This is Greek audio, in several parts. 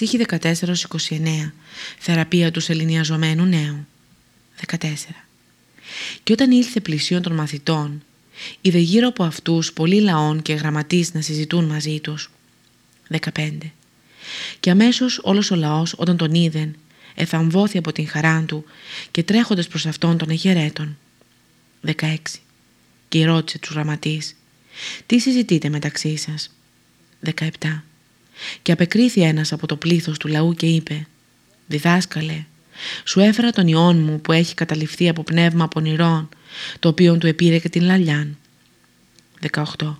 Στοίχη 14-29. Θεραπεία τους σεληνιαζομένου νέου. 14. Και όταν ήλθε πλησίον των μαθητών, είδε γύρω από αυτούς πολλοί λαών και γραμματείς να συζητούν μαζί τους. 15. Και αμέσως όλος ο λαός όταν τον είδεν, εθαμβώθη από την χαρά του και τρέχοντας προς αυτόν τον εχαιρέτων. 16. Και ρώτησε τους γραμματείς, τι συζητείτε μεταξύ σας; 17. Και απεκρίθη ένας από το πλήθος του λαού και είπε «Διδάσκαλε, σου έφερα τον ιόν μου που έχει καταληφθεί από πνεύμα πονηρών, το οποίο του επήρε και την λαλιάν». 18.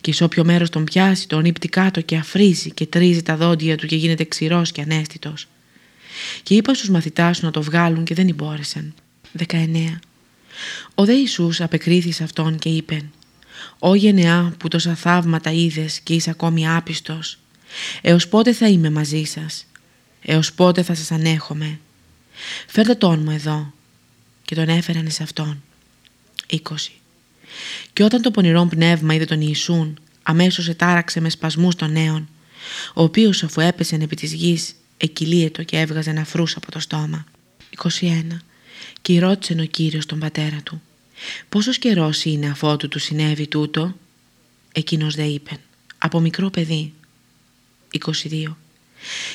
Και σε όποιο μέρος τον πιάσει, τον ύπτει κάτω και αφρίζει και τρίζει τα δόντια του και γίνεται ξηρός και ανέστητος. Και είπα στους μαθητάς σου να το βγάλουν και δεν μπόρεσαν. 19. Ο δε Ιησούς απεκρίθη σε αυτόν και είπε «Ω γενεά που τόσα θαύματα είδες και είσαι ακόμη άπιστος, έως πότε θα είμαι μαζί σας, έως πότε θα σας ανέχομαι; Φέρτε τον μου εδώ» και τον έφεραν σε αυτόν. 20. Και όταν το πονηρό πνεύμα είδε τον Ιησούν, αμέσως ετάραξε με σπασμούς των νέων, ο οποίος αφού έπεσε επί της γης, εκυλίετο και έβγαζε ναφρούς από το στόμα. 21. Και ρώτησε ο Κύριος τον πατέρα του, «Πόσος καιρός είναι αφότου του συνέβη τούτο» Εκείνος δε είπε «Από μικρό παιδί» 22.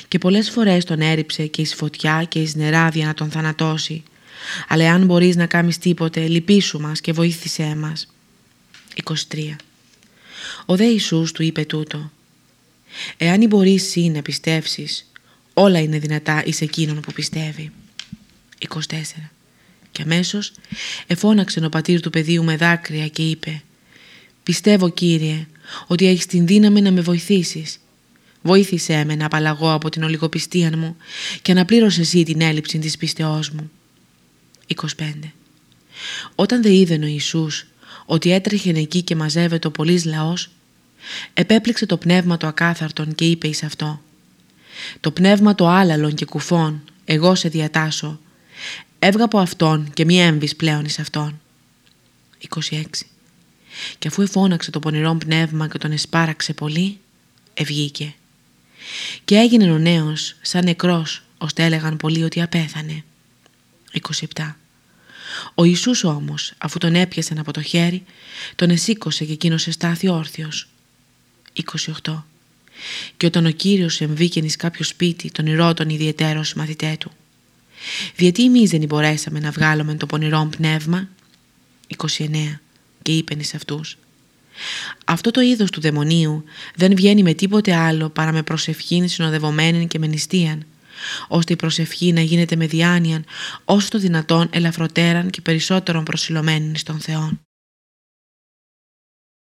Και πολλές φορές τον έριψε και εις φωτιά και εις νεράδια να τον θανατώσει. Αλλά αν μπορείς να κάνεις τίποτε, λυπήσου μας και βοήθησέ μας. 23. Ο δε Ιησούς του είπε τούτο. Εάν μπορείς εσύ να πιστεύσεις, όλα είναι δυνατά εις εκείνον που πιστεύει. 24. Και αμέσως εφώναξε ο πατήρ του παιδίου με δάκρυα και είπε «Πιστεύω Κύριε ότι έχεις την δύναμη να με βοηθήσεις Βοήθησέ με να απαλλαγώ από την ολιγοπιστία μου και να πλήρωσε εσύ την έλλειψη της πίστεώς μου. 25. Όταν δε είδε ο Ιησούς ότι έτρεχε εκεί και μαζεύεται ο πολλής λαός, επέπληξε το πνεύμα το ακάθαρτον και είπε εις αυτό «Το πνεύμα το άλαλον και κουφών, εγώ σε διατάσω, έβγα από αυτόν και μη έμβεις πλέον εις αυτόν». 26. Και αφού εφώναξε το πονηρό πνεύμα και τον εσπάραξε πολύ, ευγήκε και έγινε ο νέος σαν νεκρός ώστε έλεγαν πολλοί ότι απέθανε. 27. Ο Ιησούς όμως αφού τον έπιασαν από το χέρι τον εσήκωσε και εκείνος εστάθη όρθιος. 28. Και όταν ο Κύριος εμβήκεν εις κάποιο σπίτι τον ηρώτων ιδιαιτέρως μαθητέ του. Διότι εμείς δεν μπορέσαμε να βγάλουμε το πονηρό πνεύμα. 29. Και είπεν εις αυτούς αυτό το είδος του δαιμονίου δεν βγαίνει με τίποτε άλλο παρά με προσευχήν συνοδευομένη και με νηστείαν, ώστε η προσευχή να γίνεται με διάνοιαν όσο το δυνατόν ελαφροτέραν και περισσότερον προσιλωμένη στον Θεό.